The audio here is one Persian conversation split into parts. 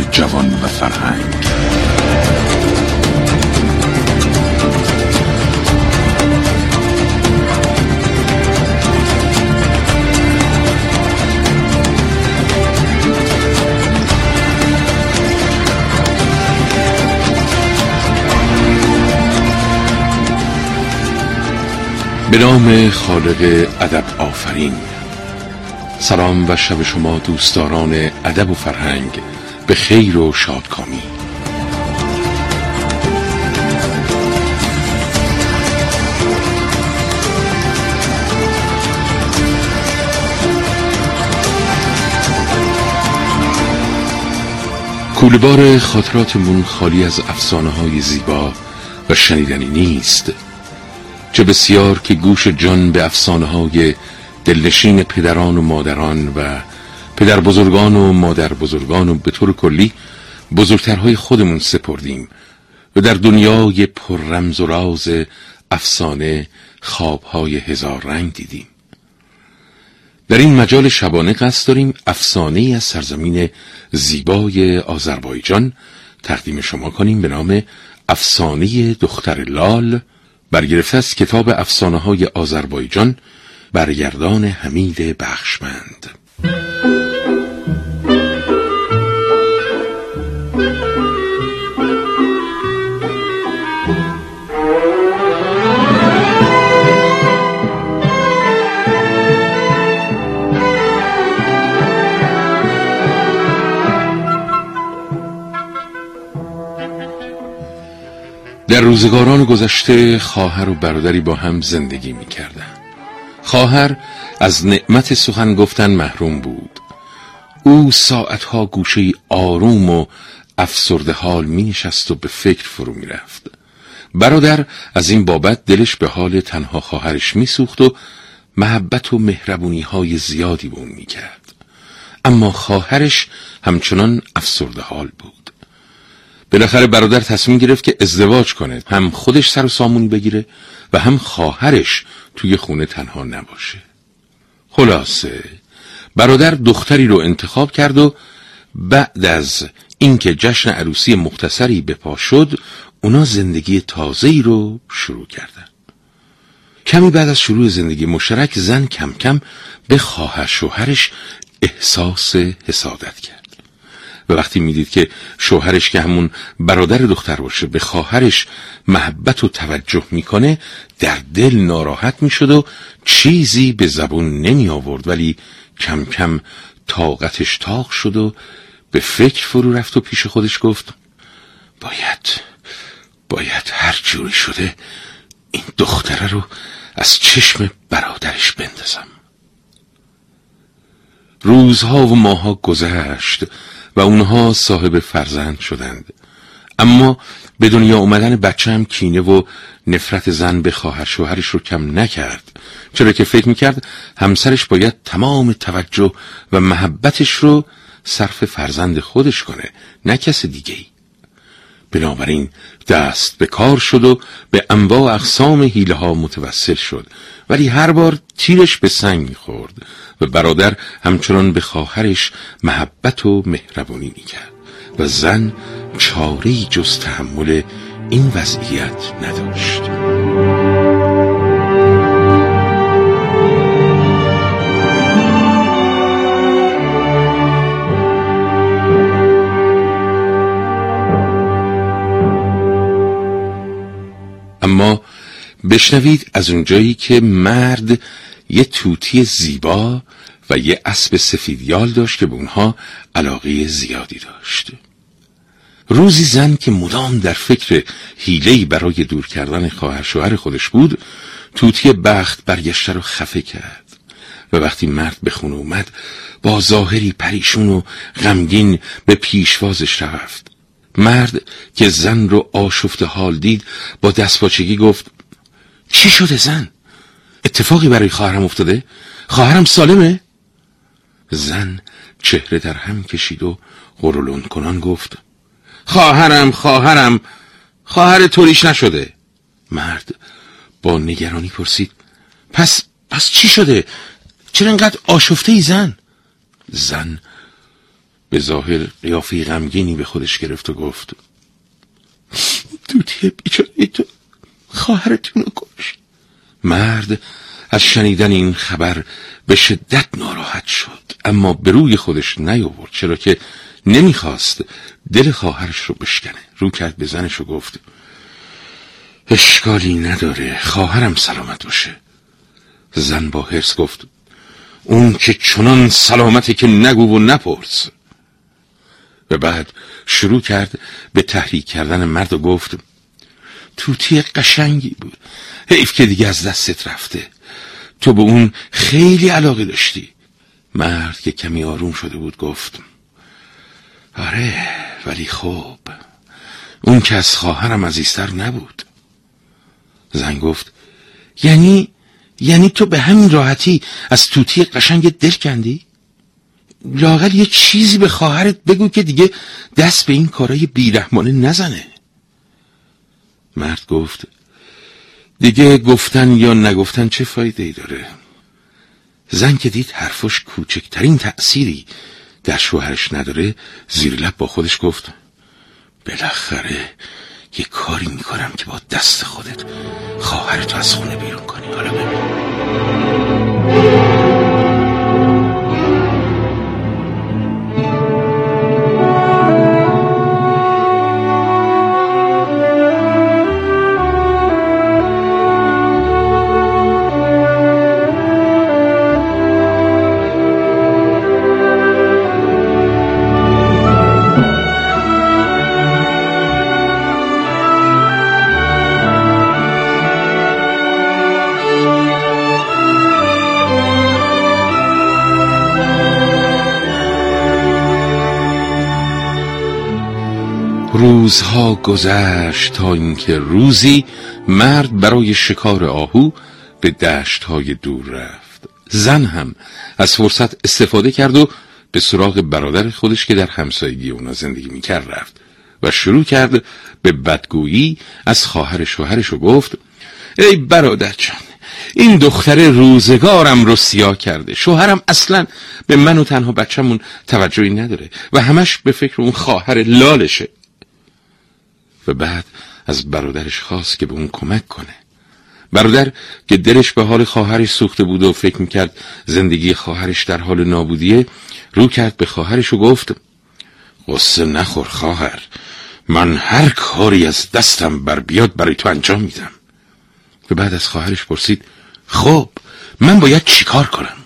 جوان و فرهنگ. به نام خالق ادب آفرین. سلام و شب شما دوستداران ادب و فرهنگ. به خیر و شادکامی. کولبار خاطراتمون خالی از افسانه های زیبا و شنیدنی نیست. چه بسیار که گوش جان به افسانه های دلنشین پدران و مادران و پدر بزرگان و مادر بزرگان و به طور کلی بزرگترهای خودمون سپردیم و در دنیای پر رمز و راز افسانه خوابهای هزار رنگ دیدیم. در این مجال شبانه قصد داریم افسانه از سرزمین زیبای آذربایجان تقدیم شما کنیم به نام افسانه دختر لال. برگرفته از کتاب افسانه های آذربایجان برگردان حمید بخشمند در روزگاران گذشته خواهر و برادری با هم زندگی می کردن. خواهر از نعمت سخن گفتن محروم بود. او ساعتها گوشه آروم و افسرده حال می نشست و به فکر فرو می رفت. برادر از این بابت دلش به حال تنها خواهرش می و محبت و مهربونی های زیادی به اون می کرد. اما خواهرش همچنان افسرده حال بود. بالاخره برادر تصمیم گرفت که ازدواج کنه. هم خودش سر و سامونی بگیره و هم خواهرش توی خونه تنها نباشه. خلاصه برادر دختری رو انتخاب کرد و بعد از اینکه جشن عروسی مختصری به پا شد اونا زندگی تازه‌ای رو شروع کردن. کمی بعد از شروع زندگی مشترک زن کم کم به خواهر شوهرش احساس حسادت کرد. و وقتی می‌دید که شوهرش که همون برادر دختر باشه به خواهرش محبت و توجه می‌کنه در دل ناراحت می‌شد و چیزی به زبون نمی آورد ولی کم کم طاقتش تاق شد و به فکر فرو رفت و پیش خودش گفت باید باید هر جوری شده این دختره رو از چشم برادرش بندازم. روزها و ماها گذشت. و اونها صاحب فرزند شدند. اما به دنیا اومدن بچه هم کینه و نفرت زن به خواهر شوهرش رو کم نکرد. چرا که فکر می‌کرد همسرش باید تمام توجه و محبتش رو صرف فرزند خودش کنه نه کس دیگه ای بنابراین دست به کار شد و به انواع اقسام حیله ها متوسل شد. ولی هر بار تیرش به سنگ می‌خورد. و برادر همچنان به خواهرش محبت و مهربانی می‌کرد و زن چاره جز تحمل این وضعیت نداشت. اما بشنوید از اونجایی که مرد یه توتی زیبا و یه اسب سفیدیال داشت که به اونها علاقه زیادی داشت روزی زن که مدام در فکر حیله‌ای برای دور کردن خواهر شوهر خودش بود توتی بخت برگشته رو خفه کرد و وقتی مرد به خونه اومد با ظاهری پریشون و غمگین به پیشوازش رفت مرد که زن رو آشفته حال دید با دستپاچگی گفت چی شده زن؟ اتفاقی برای خواهرم افتاده؟ خواهرم سالمه؟ زن چهره در هم کشید و غرولون کنان گفت خواهرم خواهرم خواهر توریش نشده مرد با نگرانی پرسید پس پس چی شده چرا انقدر آشفته ای زن زن به ظاهر قیافه غمگینی به خودش گرفت و گفت دوتی بیچاره تو خواهرتون رو کشت مرد از شنیدن این خبر به شدت ناراحت شد. اما به روی خودش نیاورد چرا که نمی‌خواست دل خواهرش رو بشکنه. رو کرد به زنش و گفت اشکالی نداره خواهرم سلامت باشه. زن با حرس گفت اون که چنان سلامته که نگو و نپرس. و بعد شروع کرد به تحریک کردن مرد و گفت توتی قشنگی بود. حیف که دیگه از دستت رفته. تو به اون خیلی علاقه داشتی. مرد که کمی آروم شده بود گفت آره ولی خوب اون که از خواهرم عزیزتر نبود. زن گفت یعنی یعنی تو به همین راحتی از توتی قشنگ دل کندی؟ لاغل یه چیزی به خواهرت بگو که دیگه دست به این کارای بیرحمانه نزنه. مرد گفت دیگه گفتن یا نگفتن چه فایده ای داره؟ زن که دید حرفش کوچکترین تأثیری در شوهرش نداره زیر لب با خودش گفت بالاخره یه کاری می‌کنم که با دست خودت خواهرتو از خونه بیرون کنی. حالا ببین. روزها گذشت تا اینکه روزی مرد برای شکار آهو به دشتهای دور رفت. زن هم از فرصت استفاده کرد و به سراغ برادر خودش که در همسایگی اونا زندگی می‌کرد رفت و شروع کرد به بدگویی از خواهر شوهرش و گفت ای برادر جان این دختر روزگارم رو سیاه کرده. شوهرم اصلا به من و تنها بچهمون توجهی نداره و همش به فکر اون خواهر لالشه. و بعد از برادرش خواست که به اون کمک کنه. برادر که دلش به حال خواهرش سوخته بود و فکر می‌کرد زندگی خواهرش در حال نابودیه رو کرد به خواهرش و گفت قصه نخور خواهر من هر کاری از دستم بر بیاد برای تو انجام میدم. و بعد از خواهرش پرسید خب من باید چیکار کنم؟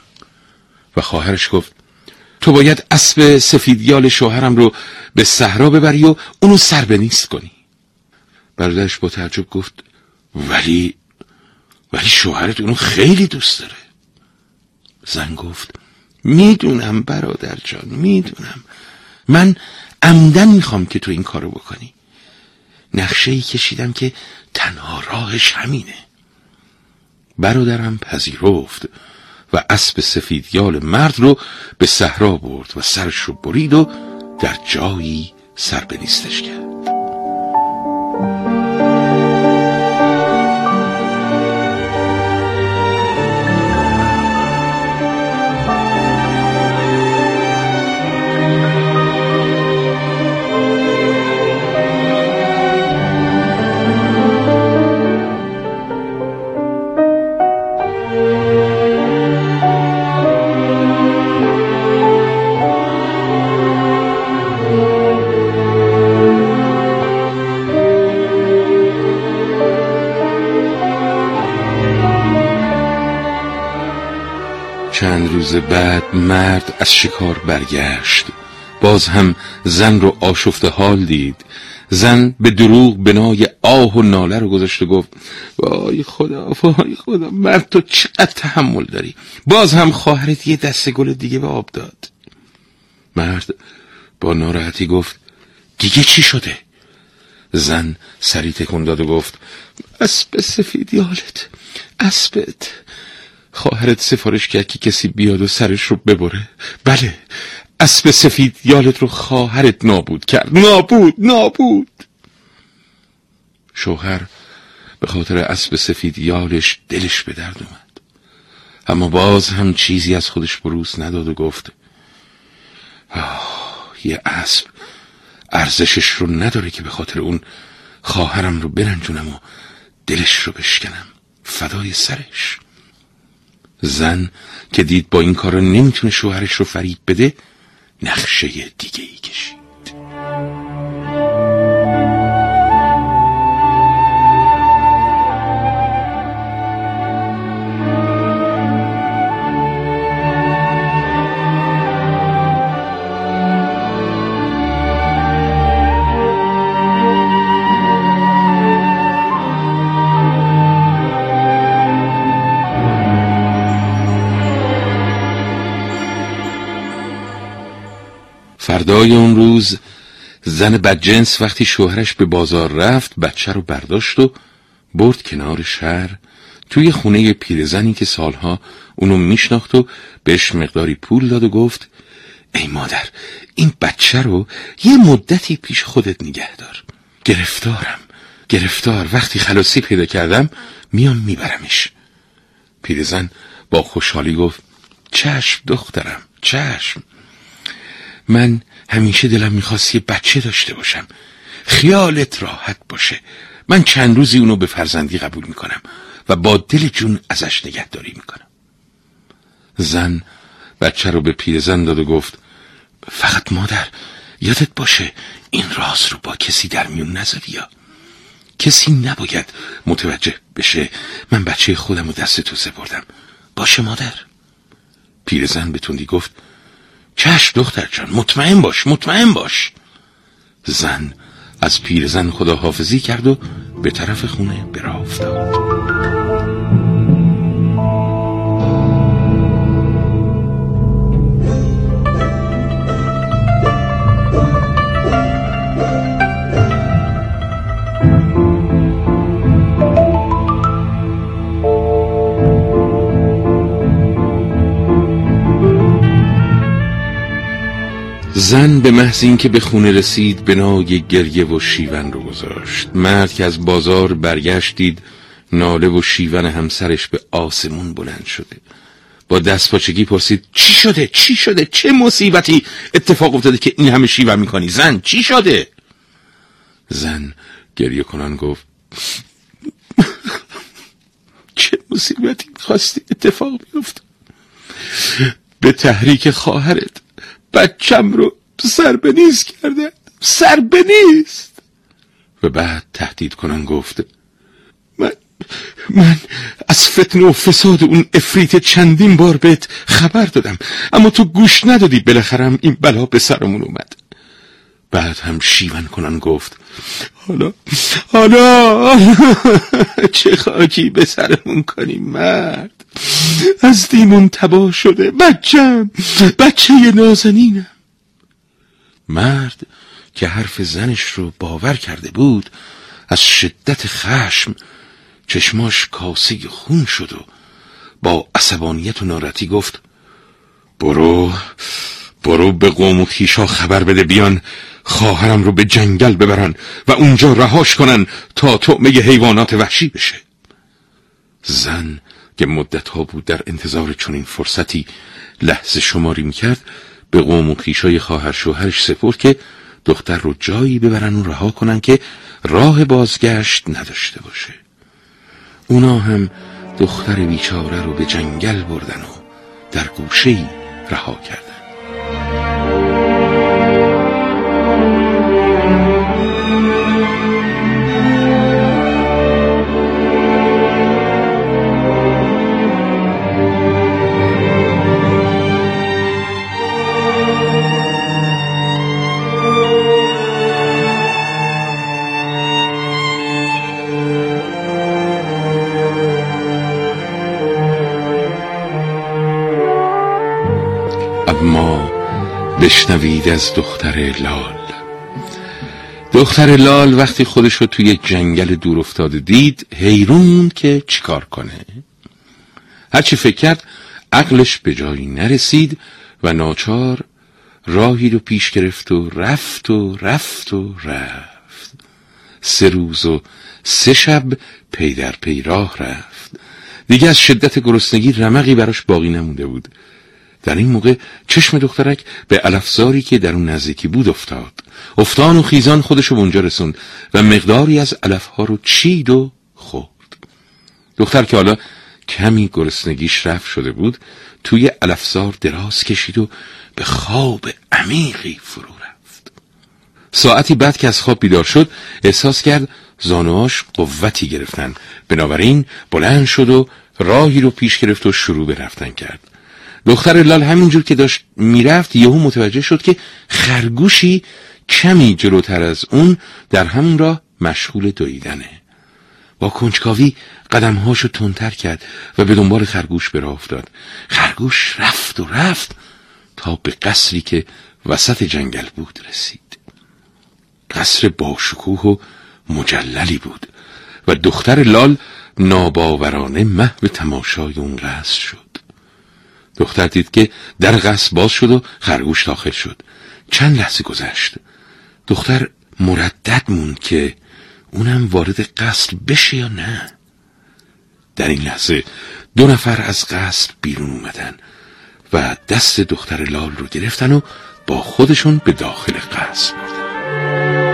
و خواهرش گفت تو باید اسب سفیدیال شوهرم رو به صحرا ببری و اونو سر به نیست کنی. برادرش با تعجب گفت ولی ولی شوهرت اونو خیلی دوست داره. زن گفت می‌دونم برادر جان می‌دونم. من عمدن می‌خوام که تو این کارو بکنی. نقشه ای کشیدم که تنها راهش همینه. برادرم پذیرفت و اسب سفیدیال مرد رو به صحرا برد و سرش رو برید و در جایی سر به کرد. چند روز بعد مرد از شکار برگشت. باز هم زن رو آشفته حال دید. زن به دروغ بنای آه و ناله رو گذاشت و گفت وای خدا وای خدا مرد تو چقدر تحمل داری؟ باز هم خواهرت یه دست گل دیگه به آب داد. مرد با ناراحتی گفت دیگه چی شده؟ زن سری تکون داد و گفت اسب سفید یالت اسبت. خواهرت سفارش کرد که کسی بیاد و سرش رو ببره. بله اسب سفید یالت رو خواهرت نابود کرد. نابود نابود. شوهر خاطر اسب سفید یالش دلش به درد اومد. اما باز هم چیزی از خودش بروز نداد و گفت یه اسب ارزشش رو نداره که به خاطر اون خواهرم رو برنجونم و دلش رو بشکنم. فدای سرش. زن که دید با این کار نمی‌تونه شوهرش رو فریب بده نقشه دیگه ای کشید. فردای اون روز زن بدجنس وقتی شوهرش به بازار رفت بچه رو برداشت و برد کنار شهر توی خونه پیرزنی که سالها اونو میشناخت و بهش مقداری پول داد و گفت ای مادر این بچه رو یه مدتی پیش خودت نگه دار. گرفتارم گرفتار. وقتی خلاصی پیدا کردم میام میبرمش. پیرزن با خوشحالی گفت چشم دخترم چشم. من همیشه دلم می‌خواست یه بچه داشته باشم. خیالت راحت باشه. من چند روزی اونو به فرزندی قبول می‌کنم و با دل جون ازش نگهداری می‌کنم. زن بچه رو به پیرزن داد و گفت فقط مادر یادت باشه این راز رو با کسی در میون نذاری یا؟ کسی نباید متوجه بشه. من بچه خودم رو دست تو سپردم. باشه مادر. پیرزن به تندی گفت چشم دختر جان مطمئن باش مطمئن باش. زن از پیرزن خداحافظی کرد و به طرف خونه براه افتاد. زن به محض اینکه به خونه رسید بنای گریه و شیون رو گذاشت. مرد که از بازار برگشت دید ناله و شیون همسرش به آسمون بلند شده. با دست پاچگی پرسید چی شده؟ چی شده؟ چه مصیبتی؟ اتفاق افتاده که این همه شیون می‌کنی. زن چی شده؟ زن گریه کنان گفت چه مصیبتی خواستی اتفاق بیفته به تحریک خواهرت. بچم رو سر به نیست کرده. سر به نیست. و بعد تهدید کنن گفت من من از فتن و فساد اون افریت چندین بار بهت خبر دادم اما تو گوش ندادی بالاخره این بلا به سرمون اومد. بعد هم شیون کنن گفت حالا حالا چه خاکی به سرمون کنیم مرد؟ از دیمون تباه شده بچم بچه نازنینم. مرد که حرف زنش رو باور کرده بود از شدت خشم چشماش کاسه خون شد و با عصبانیت و نارتی گفت برو برو به قوم و خیشا خبر بده بیان خواهرم رو به جنگل ببرن و اونجا رهاش کنن تا طعمه حیوانات وحشی بشه. زن که مدت ها بود در انتظار چنین فرصتی لحظه شماری می‌کرد به قوم و خیشای خواهر شوهرش سپرد که دختر رو جایی ببرن و رها کنن که راه بازگشت نداشته باشه. اونا هم دختر بیچاره رو به جنگل بردن و در گوشه رها کردن. بشنوید از دختر لال. دختر لال وقتی خودش رو توی جنگل دور افتاده دید حیرون که چیکار کنه. هرچی فکر کرد عقلش به جایی نرسید و ناچار راهی رو پیش گرفت و رفت و رفت و رفت. سه روز و سه شب پی در پی راه رفت. دیگه از شدت گرسنگی رمقی براش باقی نمونده بود. در این موقع چشم دخترک به علفزاری که در اون نزدیکی بود افتاد. افتان و خیزان خودشو اونجا رسوند و مقداری از علفها رو چید و خورد. دختر که حالا کمی گرسنگیش رفت شده بود توی علفزار دراز کشید و به خواب عمیقی فرو رفت. ساعتی بعد که از خواب بیدار شد احساس کرد زانوهاش قوتی گرفتن. بنابراین بلند شد و راهی رو پیش گرفت و شروع به رفتن کرد. دختر لال همینجور که داشت می‌رفت یهو متوجه شد که خرگوشی کمی جلوتر از اون در همون راه مشغول دویدنه. با کنجکاوی قدمهاشو تندتر کرد و به دنبال خرگوش به راه افتاد. خرگوش رفت و رفت تا به قصری که وسط جنگل بود رسید. قصر باشکوه و مجللی بود و دختر لال ناباورانه محو تماشای اون قصر شد. دختر دید که در قصر باز شد و خرگوش داخل شد. چند لحظه گذشت. دختر مردد موند که اونم وارد قصر بشه یا نه. در این لحظه دو نفر از قصر بیرون اومدن و دست دختر لال رو گرفتن و با خودشون به داخل قصر بردن.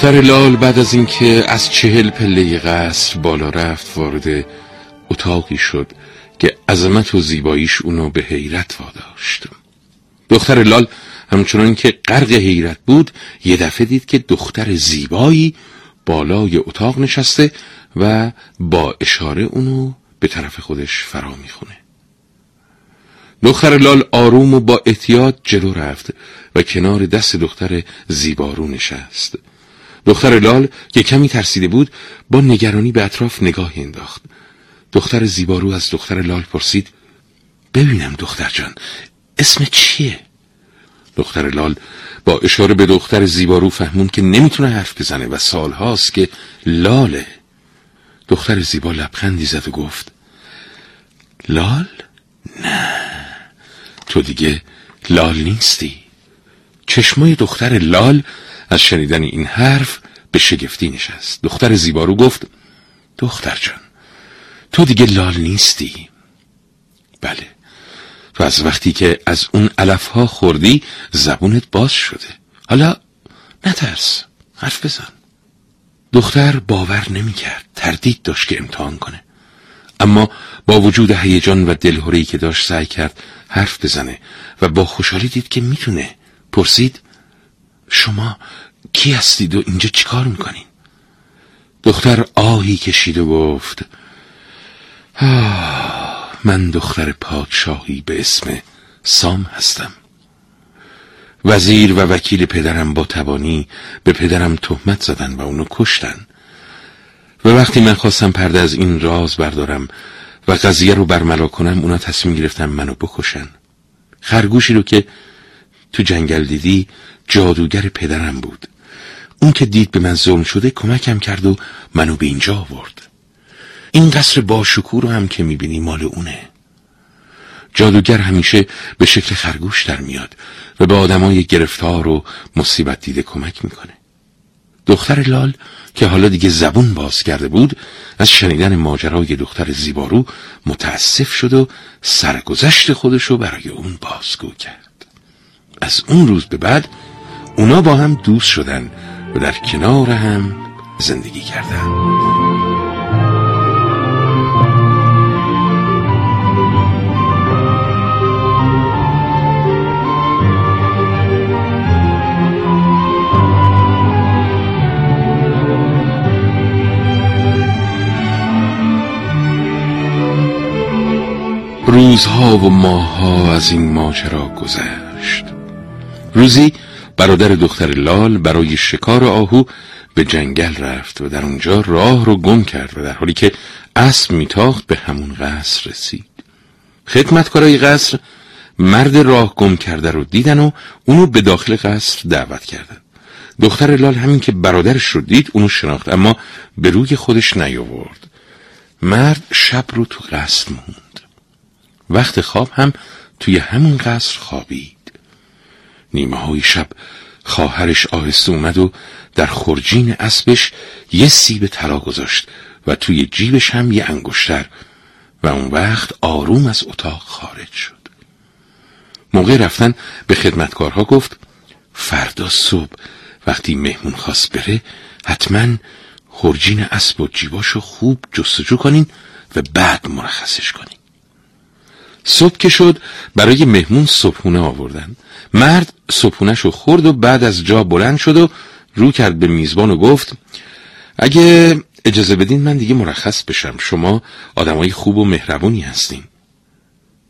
دختر لال بعد از اینکه از چهل پله قصر بالا رفت وارد اتاقی شد که عظمت و زیباییش اونو به حیرت واداشت. دختر لال همچنان که غرق حیرت بود یه دفعه دید که دختر زیبایی بالای اتاق نشسته و با اشاره اونو به طرف خودش فرا می‌خونه. دختر لال آروم و با احتیاط جلو رفت و کنار دست دختر زیبارو نشست. دختر لال که کمی ترسیده بود با نگرانی به اطراف نگاهی انداخت دختر زیبارو از دختر لال پرسید ببینم دختر جان اسم چیه؟ دختر لال با اشاره به دختر زیبارو فهمون که نمی‌تونه حرف بزنه و سالهاست که لاله دختر زیبا لبخندی زد و گفت لال؟ نه تو دیگه لال نیستی چشمای دختر لال از شنیدن این حرف به شگفتی نشست. دختر زیبارو گفت دختر جان تو دیگه لال نیستی. بله. تو از وقتی که از اون علف ها خوردی زبونت باز شده. حالا نترس حرف بزن. دختر باور نمی‌کرد تردید داشت که امتحان کنه. اما با وجود هیجان و دلهوری که داشت سعی کرد حرف بزنه و با خوشحالی دید که می‌تونه پرسید شما کی هستید و اینجا چیکار می‌کنین؟ دختر آهی کشید و گفت من دختر پادشاهی به اسم سام هستم. وزیر و وکیل پدرم با تبانی به پدرم تهمت زدن و اونو کشتن. و وقتی من خواستم پرده از این راز بردارم و قضیه رو برملا کنم اونا تصمیم گرفتن منو بکشن. خرگوشی رو که تو جنگل دیدی جادوگر پدرم بود. اون که دید به من ظلم شده کمکم کرد و منو به اینجا آورد. این قصر با رو هم که می‌بینی مال اونه. جادوگر همیشه به شکل خرگوش در میاد و به آدمای گرفتار و مصیبت دیده کمک می‌کنه. دختر لال که حالا دیگه زبون باز کرده بود از شنیدن ماجرای دختر زیبارو متاسف شد و سرگذشت خودشو برای اون بازگو کرد. از اون روز به بعد اونا با هم دوست شدن و در کنار هم زندگی کردن. روزها و ماهها از این ماجرا گذشت. روزی برادر دختر لال برای شکار آهو به جنگل رفت و در اونجا راه رو گم کرد و در حالی که اسب میتاخت به همون قصر رسید. خدمتکارای قصر مرد راه گم کرده رو دیدن و اونو به داخل قصر دعوت کردن. دختر لال همین که برادرش رو دید اونو شناخت اما به روی خودش نیاورد. مرد شب رو تو قصر موند. وقت خواب هم توی همون قصر خوابید. نیمه های شب خواهرش آهسته اومد و در خرجین اسبش یه سیب طلا گذاشت و توی جیبش هم یه انگشتر و اون وقت آروم از اتاق خارج شد. موقع رفتن به خدمتکارها گفت فردا صبح وقتی مهمون خواست بره حتما خرجین اسب و جیباشو خوب جستجو کنین و بعد مرخصش کنین. صبح که شد برای مهمون صبحونه آوردن. مرد صبحونهشو خورد و بعد از جا بلند شد و رو کرد به میزبان و گفت اگه اجازه بدین من دیگه مرخص بشم. شما آدمای خوب و مهربونی هستین.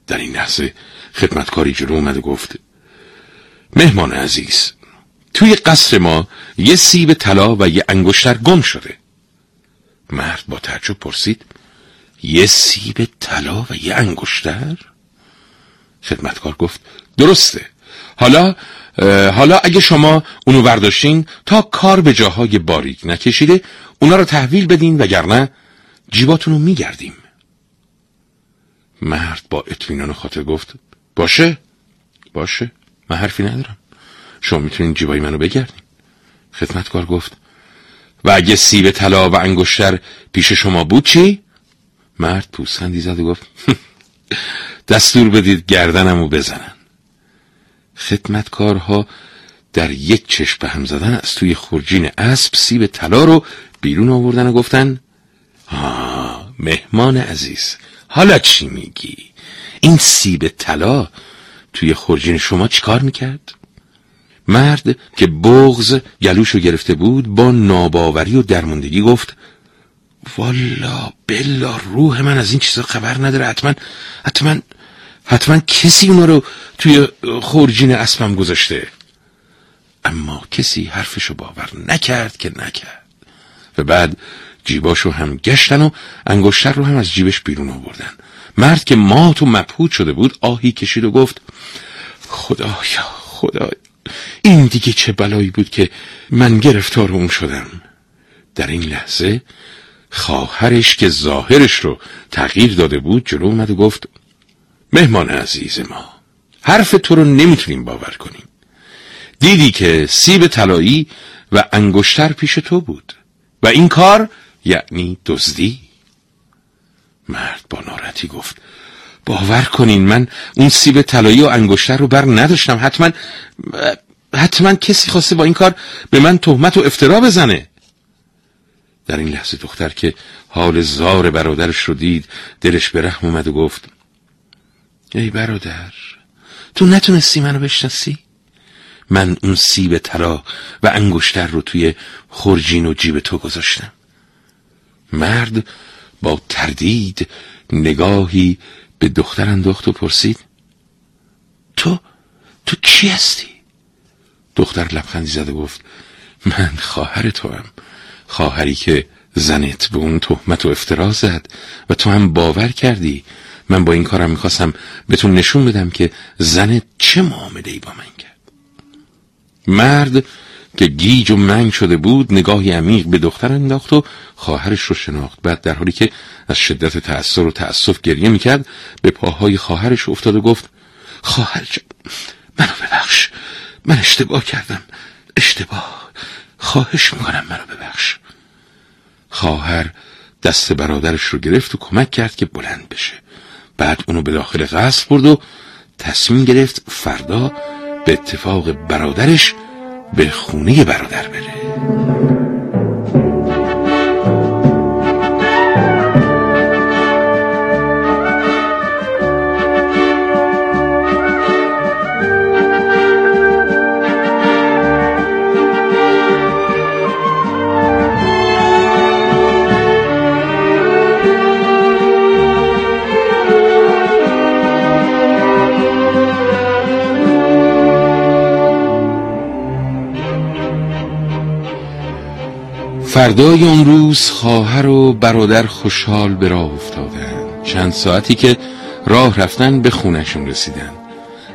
در این لحظه خدمتکاری جلو اومد و گفت مهمان عزیز توی قصر ما یه سیب طلا و یه انگشتر گم شده. مرد با تعجب پرسید یه سیب طلا و یه انگشتر؟ خدمتکار گفت درسته. حالا حالا اگه شما اونو برداشتین تا کار به جاهای باریک نکشیده اونا رو تحویل بدین وگرنه جیباتونو میگردیم. مرد با اطمینان خاطر گفت باشه باشه من حرفی ندارم. شما می‌تونین جیبای منو بگردین. خدمتکار گفت و اگه سیب طلا و انگشتر پیش شما بود چی؟ مرد پوسخندی زد و گفت دستور بدید گردنمو بزنن. خدمتکارها در یک چشم به هم زدن از توی خورجین اسب سیب طلا رو بیرون آوردن و گفتن آه مهمان عزیز حالا چی میگی؟ این سیب طلا توی خورجین شما چیکار می‌کرد؟ مرد که بغز گلوشو گرفته بود با ناباوری و درموندگی گفت والا بلا روح من از این چیزا خبر نداره حتما حتما حتما کسی اونا رو توی خورجین اسبم گذاشته. اما کسی حرفشو باور نکرد که نکرد. و بعد جیباشو هم گشتن و انگشتر رو هم از جیبش بیرون آوردن. مرد که مات و مبهوت شده بود آهی کشید و گفت خدایا خدایا این دیگه چه بلایی بود که من گرفتار اون شدم. در این لحظه خواهرش که ظاهرش رو تغییر داده بود جلو اومد و گفت مهمان عزیز ما حرف تو رو نمی‌تونیم باور کنیم. دیدی که سیب طلایی و انگشتر پیش تو بود و این کار یعنی دزدی؟ مرد با ناراحتی گفت باور کنین من اون سیب طلایی و انگشتر رو بر نداشتم حتما حتما کسی خواسته با این کار به من تهمت و افترا بزنه. در این لحظه دختر که حال زار برادرش رو دید دلش به رحم اومد و گفت ای برادر تو نتونستی منو بشناسی؟ من اون سیب طلا و انگشتر رو توی خورجین و جیب تو گذاشتم. مرد با تردید نگاهی به دختر انداخت و پرسید تو تو کی هستی؟ دختر لبخندی زد و گفت من خواهر تو هم خواهری که زنت به اون تهمت و افترا زد و تو هم باور کردی من با این کارم می‌خواستم بهتون نشون بدم که زنت چه معامله ای با من کرد. مرد که گیج و منگ شده بود نگاهی عمیق به دختر انداخت و خواهرش رو شناخت. بعد در حالی که از شدت تأثیر و تأسف گریه می‌کرد به پاهای خواهرش افتاد و گفت خواهر منو ببخش من اشتباه کردم اشتباه خواهش می‌کنم منو ببخش. خواهر دست برادرش رو گرفت و کمک کرد که بلند بشه. بعد اونو به داخل قصر برد و تصمیم گرفت فردا به اتفاق برادرش به خونه برادر بره. فردای اون روز خواهر و برادر خوشحال به راه افتادند. چند ساعتی که راه رفتن به خونشون رسیدن.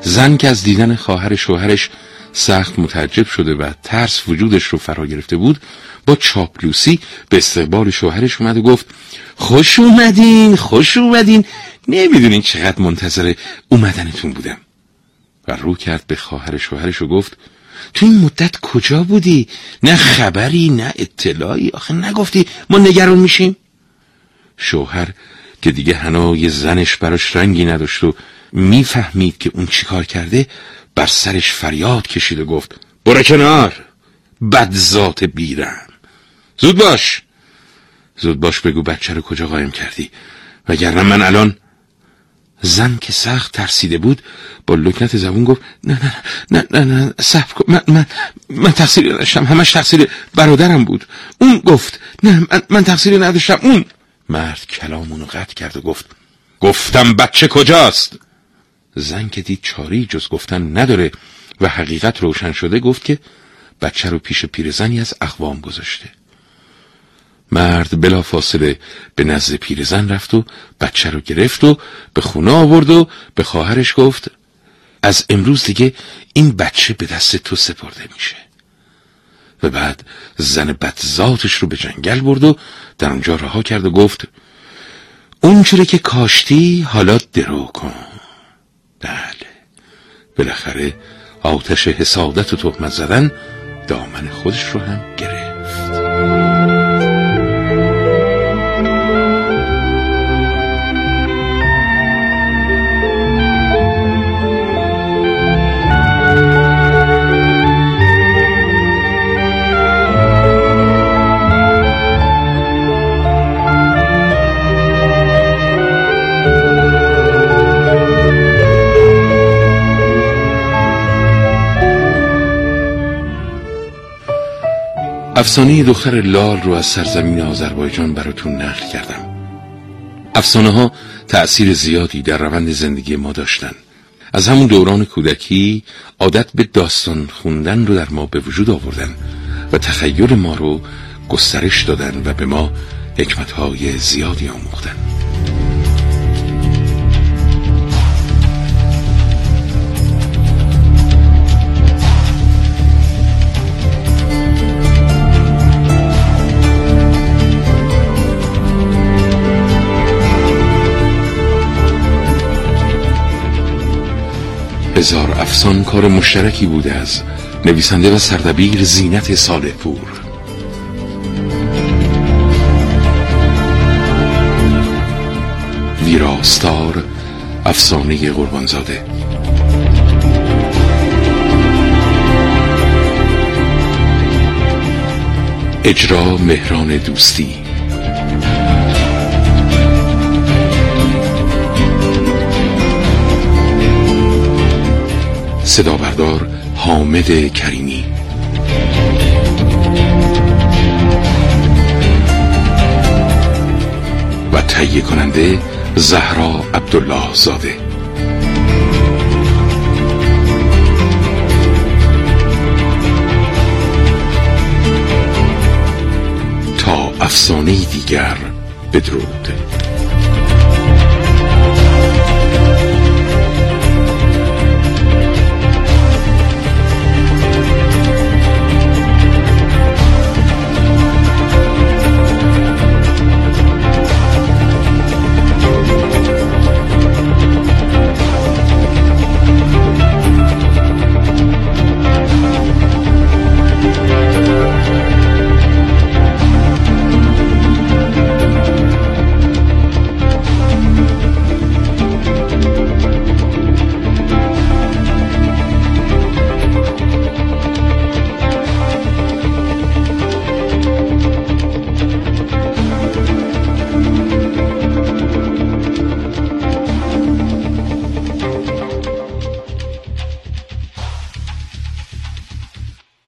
زن که از دیدن خواهر شوهرش سخت متعجب شده و ترس وجودش رو فرا گرفته بود با چاپلوسی به استقبال شوهرش اومد و گفت خوش اومدین خوش اومدین. نمی‌دونین چقدر منتظر اومدنتون بودم. و رو کرد به خواهر شوهرش و گفت تو این مدت کجا بودی؟ نه خبری نه اطلاعی آخه نگفتی ما نگران میشیم؟ شوهر که دیگه هنای زنش براش رنگی نداشت و می‌فهمید که اون چیکار کرده بر سرش فریاد کشید و گفت برو کنار بدذات بیرم زود باش زود باش بگو بچه رو کجا قایم کردی وگرنه من الان زن که سخت ترسیده بود با لکنت زبون گفت نه نه نه نه نه صبر کن من من من تقصیری نداشتم همش تقصیر برادرم بود. اون گفت نه من, من تقصیری نداشتم. اون مرد کلامونو قطع کرد و گفت گفتم بچه کجاست؟ زن که دید چاری جز گفتن نداره و حقیقت روشن شده گفت که بچه رو پیش پیرزنی از اقوام گذاشته. مرد بلا فاصله به نزد پیرزن رفت و بچه رو گرفت و به خونه آورد و به خواهرش گفت از امروز دیگه این بچه به دست تو سپرده میشه. و بعد زن بدذاتش رو به جنگل برد و در اونجا رها کرد و گفت اونجوری که کاشتی حالا درو کن. بله. بالاخره آتش حسادت و تهمت زدن دامن خودش رو هم گرفت. افسانه دختر لال رو از سرزمین آذربایجان براتون نقل کردم. افسانه ها تأثیر زیادی در روند زندگی ما داشتن. از همون دوران کودکی عادت به داستان خوندن رو در ما به وجود آوردن و تخیل ما رو گسترش دادن و به ما حکمتهای زیادی آموختن. هزار افسان کار مشترکی بوده از نویسنده و سردبیر زینت صالح پور ویراستار افسانه قربانزاده. اجرا مهران دوستی. صدا بردار حامد کریمی. و تهیه کننده زهرا عبدالله زاده. تا افسانه دیگر بدرود.